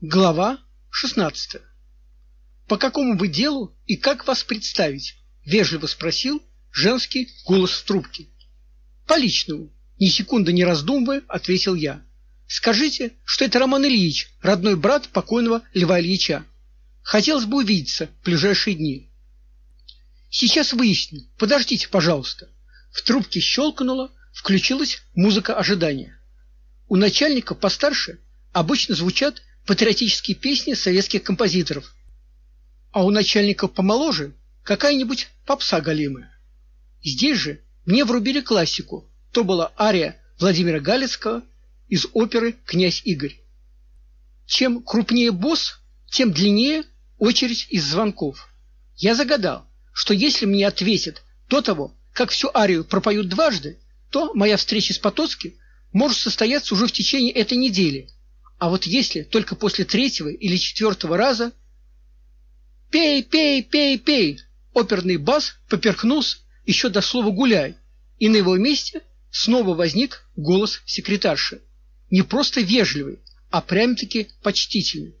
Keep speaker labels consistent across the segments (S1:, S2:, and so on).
S1: Глава 16. По какому бы делу и как вас представить? вежливо спросил женский голос в трубке. По личному, ни секунды не раздумывая, ответил я. Скажите, что это Роман Ильич, родной брат покойного Льва Ильича. Хотелось бы увидеться в ближайшие дни. Сейчас выясню. Подождите, пожалуйста. В трубке щелкнуло, включилась музыка ожидания. У начальника постарше обычно звучат патриотические песни советских композиторов, а у начальников помоложе какая-нибудь попса галимая. Здесь же мне врубили классику. То была ария Владимира Галицкого из оперы Князь Игорь. Чем крупнее босс, тем длиннее очередь из звонков. Я загадал, что если мне ответят до того, как всю арию пропоют дважды, то моя встреча с Потоцким может состояться уже в течение этой недели. А вот если только после третьего или четвертого раза пей, пей, пей, пей, оперный бас поперхнулся еще до слова гуляй, и на его месте снова возник голос секретарши, не просто вежливый, а прям-таки почтительный.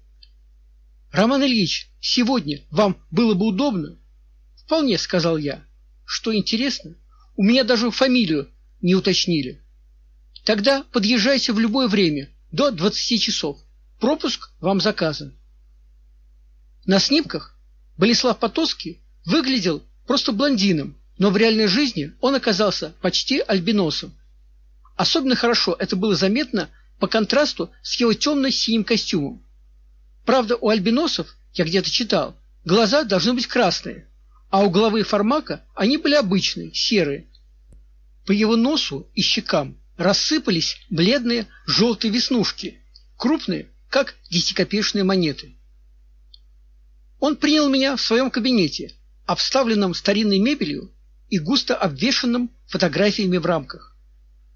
S1: Роман Ильич, сегодня вам было бы удобно? Вполне, сказал я. Что интересно, у меня даже фамилию не уточнили. Тогда подъезжайте в любое время, до 20 часов. Пропуск вам заказан. На снимках Болеслав Потоцкий выглядел просто блондином, но в реальной жизни он оказался почти альбиносом. Особенно хорошо это было заметно по контрасту с его темно синим костюмом. Правда, у альбиносов, я где-то читал, глаза должны быть красные, а у головы Фармака они были обычные, серые. По его носу и щекам рассыпались бледные желтые веснушки, крупные, как десятикопеечные монеты. Он принял меня в своем кабинете, обставленном старинной мебелью и густо обвешанном фотографиями в рамках.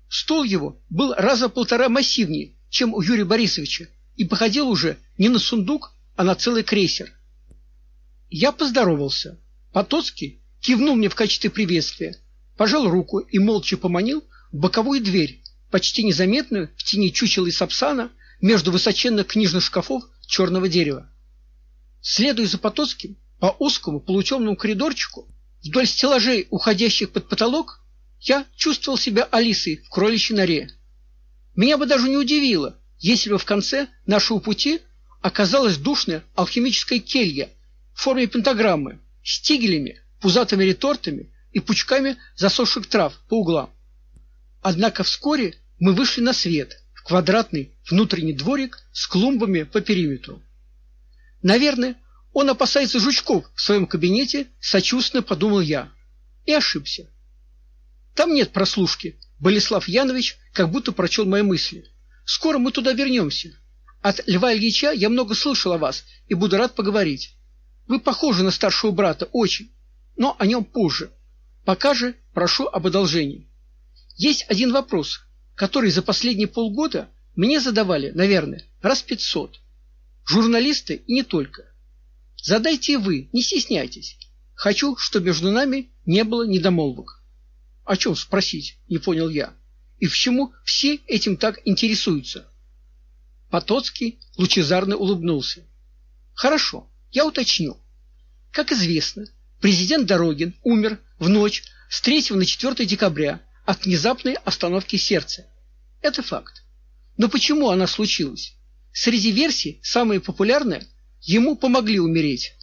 S1: Стол его был раза полтора массивнее, чем у Юрия Борисовича, и походил уже не на сундук, а на целый крейсер. Я поздоровался. Потоцкий кивнул мне в качестве приветствия, пожал руку и молча поманил боковую дверь, почти незаметную в тени чучела и сапсана между высоченных книжных шкафов черного дерева. Следуя за Потоцким по узкому полутемному коридорчику вдоль стеллажей, уходящих под потолок, я чувствовал себя Алисой в кроличьей норе. Меня бы даже не удивило, если бы в конце нашего пути оказалась душная алхимическая келья в форме пентаграммы с тигелями, пузатыми ретортами и пучками засохших трав по углам. Однако вскоре мы вышли на свет, в квадратный внутренний дворик с клумбами по периметру. Наверное, он опасается жучков в своем кабинете, сочувственно подумал я. И ошибся. Там нет прослушки. Болеслав Янович как будто прочел мои мысли. Скоро мы туда вернемся. От Льва Ильича я много слышал о вас и буду рад поговорить. Вы похожи на старшего брата очень, но о нем позже. Пока же прошу об одолжении. Есть один вопрос, который за последние полгода мне задавали, наверное, раз пятьсот. Журналисты и не только. Задайте вы, не стесняйтесь. Хочу, чтобы между нами не было недомолвок. О чем спросить, не понял я. И почему все этим так интересуются? Потоцкий лучезарно улыбнулся. Хорошо, я уточню. Как известно, президент Дорогин умер в ночь с 3 на 4 декабря от внезапной остановки сердца. Это факт. Но почему она случилась? Среди версий самая популярная ему помогли умереть.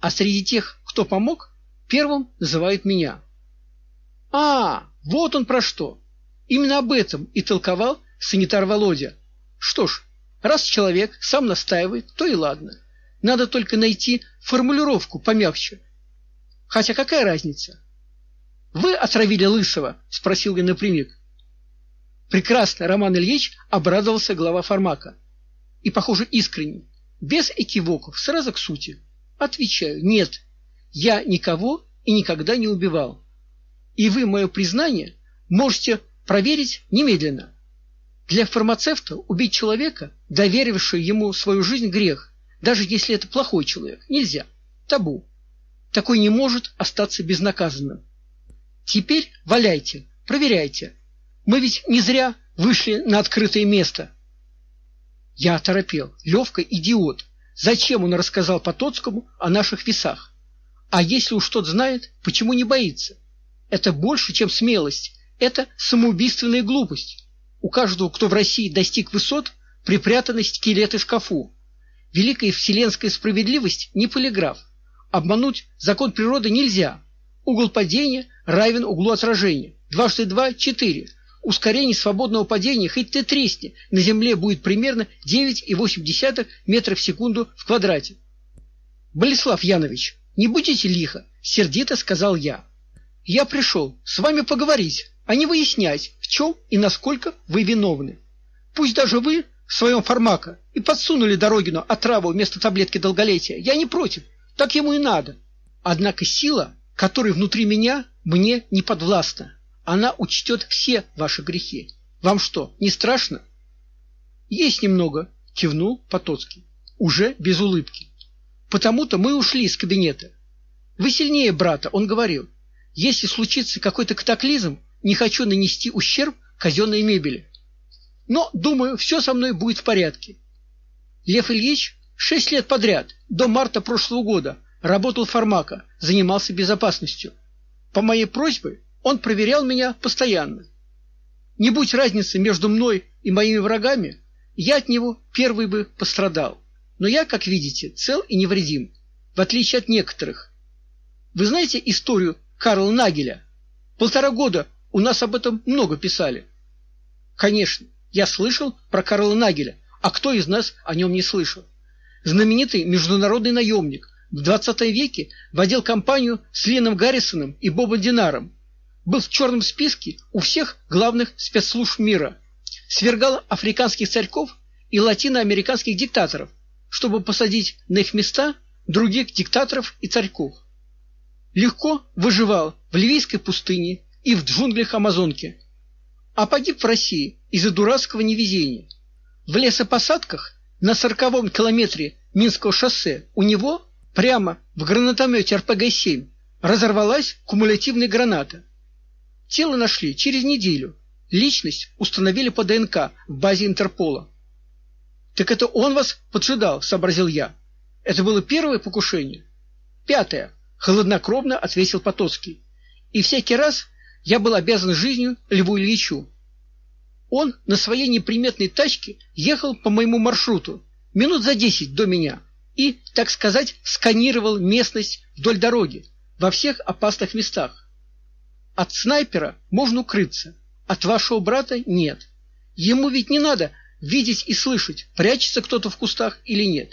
S1: А среди тех, кто помог, первым называют меня. А, вот он про что. Именно об этом и толковал санитар Володя. Что ж, раз человек сам настаивает, то и ладно. Надо только найти формулировку помягче. Хотя какая разница? Вы отравили Лысого, спросил я напрямик. Прекрасно, Роман Ильич обрадовался глава Фармака. И, похоже, искренне, без экивоков, сразу к сути. Отвечаю: нет. Я никого и никогда не убивал. И вы мое признание можете проверить немедленно. Для фармацевта убить человека, доверившего ему свою жизнь, грех, даже если это плохой человек. Нельзя. Табу. Такой не может остаться безнаказанным. Теперь валяйте, проверяйте. Мы ведь не зря вышли на открытое место. Я оторопел. Левка идиот. Зачем он рассказал Потоцкому о наших весах? А если уж тот знает, почему не боится? Это больше, чем смелость. Это самоубийственная глупость. У каждого, кто в России достиг высот, припрятаны скелеты в шкафу. Великая вселенская справедливость не полиграф. Обмануть закон природы нельзя. Угол падения равен углу отражения. Дважды два – четыре. Ускорение свободного падения, хоть ты тресни, на Земле будет примерно 9,8 метров в секунду в квадрате. Болеслав Янович, не будете лихо, сердито сказал я. Я пришел с вами поговорить, а не выяснять, в чем и насколько вы виновны. Пусть даже вы в своем фармака и подсунули Дорогину отраву вместо таблетки долголетия. Я не против, так ему и надо. Однако сила, которая внутри меня, мне не подвластна. Она учтет все ваши грехи. Вам что, не страшно? Есть немного, кивнул Потоцкий, уже без улыбки. Потому-то мы ушли из кабинета. Вы сильнее брата, он говорил. Если случится какой-то катаклизм, не хочу нанести ущерб казенной мебели. Но, думаю, все со мной будет в порядке. Лев Ильич шесть лет подряд, до марта прошлого года, работал фармака, занимался безопасностью. По моей просьбе он проверял меня постоянно. Не будь разницы между мной и моими врагами, я от него первый бы пострадал. Но я, как видите, цел и невредим, в отличие от некоторых. Вы знаете историю Карла Нагеля? Полтора года у нас об этом много писали. Конечно, я слышал про Карла Нагеля, а кто из нас о нем не слышал? Знаменитый международный наемник, в 20 веке водил компанию с Леном Гаррисоном и Бобом Динаром, был в черном списке у всех главных спецслужб мира, свергал африканских царьков и латиноамериканских диктаторов, чтобы посадить на их места других диктаторов и царьков. Легко выживал в ливийской пустыне и в джунглях Амазонки, а погиб в России из-за дурацкого невезения. В лесопосадках на сороковом километре Минского шоссе у него прямо в гранатомете РПГ-7 разорвалась кумулятивная граната. Тело нашли через неделю. Личность установили по ДНК в базе Интерпола. Так это он вас поджидал, сообразил я. Это было первое покушение. Пятое, холоднокровно ответил Потоцкий. И всякий раз я был обязан жизнью Льву Ильичу. Он на своей неприметной тачке ехал по моему маршруту минут за десять до меня и, так сказать, сканировал местность вдоль дороги во всех опасных местах. От снайпера можно укрыться, от вашего брата нет. Ему ведь не надо видеть и слышать, прячется кто-то в кустах или нет.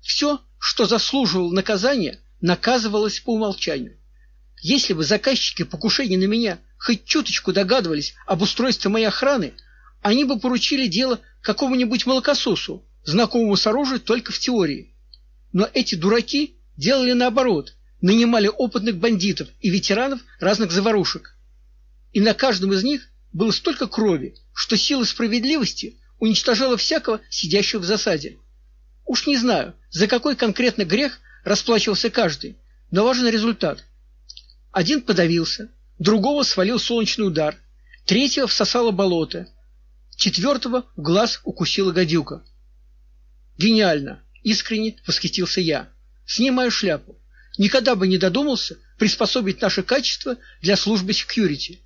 S1: Все, что заслуживало наказания, наказывалось по умолчанию. Если бы заказчики покушения на меня хоть чуточку догадывались об устройстве моей охраны, они бы поручили дело какому-нибудь молокососу, знакомому с оружием только в теории. Но эти дураки делали наоборот нанимали опытных бандитов и ветеранов разных заварушек. И на каждом из них было столько крови, что сила справедливости уничтожала всякого сидящего в засаде. Уж не знаю, за какой конкретно грех расплачивался каждый, но важен результат. Один подавился, другого свалил солнечный удар, третьего всосало болото, четвертого в глаз укусила гадюка. Гениально, искренне восхитился я. Снимаю шляпу. Никогда бы не додумался приспособить наше качество для службы секьюрити.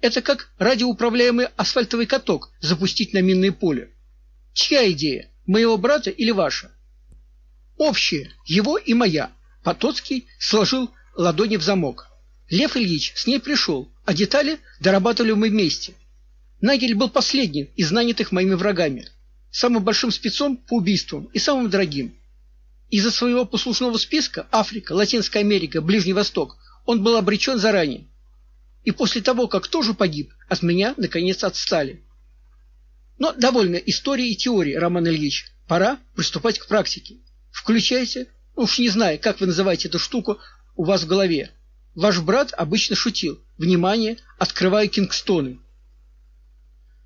S1: Это как радиоуправляемый асфальтовый каток запустить на минное поле. Чья идея? Моего брата или ваша? Общая, его и моя. Потоцкий сложил ладони в замок. Лев Ильич с ней пришел, а детали дорабатывали мы вместе. Нагель был последним из нанятых моими врагами, самым большим спецом по убийствам и самым дорогим. Из-за своего послушного списка Африка, Латинская Америка, Ближний Восток он был обречен заранее. И после того, как тоже погиб, от меня наконец отстали. Но довольно истории и теории, Роман Ильич. Пора приступать к практике. Включайте, уж не знаю, как вы называете эту штуку у вас в голове. Ваш брат обычно шутил: "Внимание, открываю Кингстоны".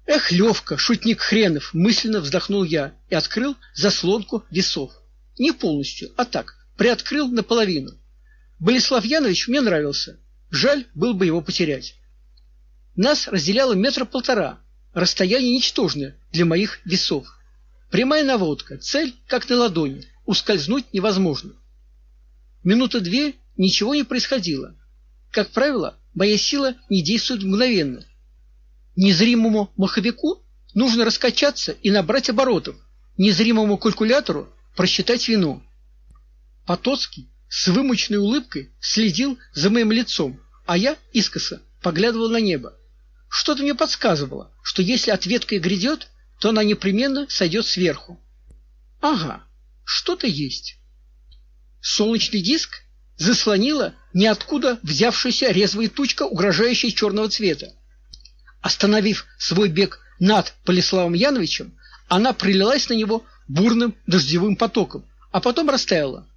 S1: Эх, Левка, шутник хренов, мысленно вздохнул я и открыл заслонку весов. Не полностью, а так, приоткрыл наполовину. Болеслав Янович мне нравился. Жаль был бы его потерять. Нас разделяло метра полтора. Расстояние ничтожное для моих весов. Прямая наводка, цель как на ладони, ускользнуть невозможно. Минуты две ничего не происходило. Как правило, моя сила не действует мгновенно. Незримому маховику нужно раскачаться и набрать оборотов, незримому калькулятору просчитать вину. Потоцкий с вымученной улыбкой следил за моим лицом, а я искоса поглядывал на небо. Что-то мне подсказывало, что если ответка и грядет, то она непременно сойдет сверху. Ага, что-то есть. Солнечный диск заслонила ниоткуда взявшаяся резвая тучка, угрожающая черного цвета. Остановив свой бег над Полиславом Яновичем, она прилилась на него бурным дождевым потоком, а потом растаяла.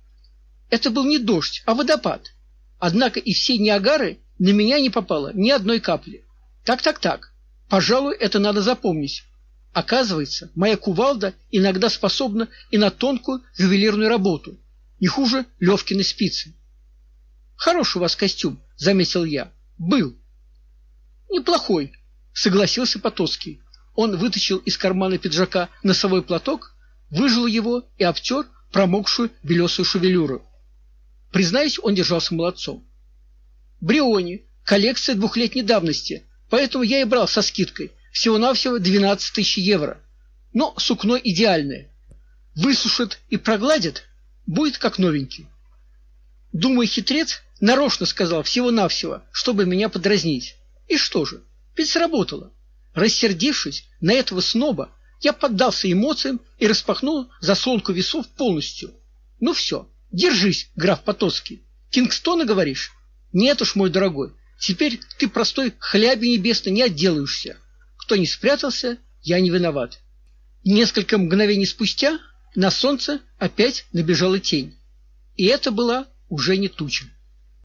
S1: Это был не дождь, а водопад. Однако из всей Ниагары на меня не попало ни одной капли. Так-так-так. Пожалуй, это надо запомнить. Оказывается, моя кувалда иногда способна и на тонкую ювелирную работу, не хуже Левкиной спицы. Хороший у вас костюм, заметил я. Был. Неплохой, согласился Потоцкий. Он вытащил из кармана пиджака носовой платок, выжал его и обтер промокшую белесую шевелюру. Признаюсь, он держался молодцом. Бриони, коллекция двухлетней давности, поэтому я и брал со скидкой, всего-навсего 12 тысяч евро. Но сукно идеальное. Высушит и прогладит, будет как новенький. Думаю, хитрец нарочно сказал всего-навсего, чтобы меня подразнить. И что же? Ведь сработало. Рассердившись на этого сноба, я поддался эмоциям и распахнул заслонку весов полностью. Ну все, держись, граф Потоцкий. Кингстона говоришь? Нет уж, мой дорогой. Теперь ты простой хляби небесный не отделаешься. Кто не спрятался, я не виноват. Несколько мгновений спустя на солнце опять набежала тень. И это была уже не туча.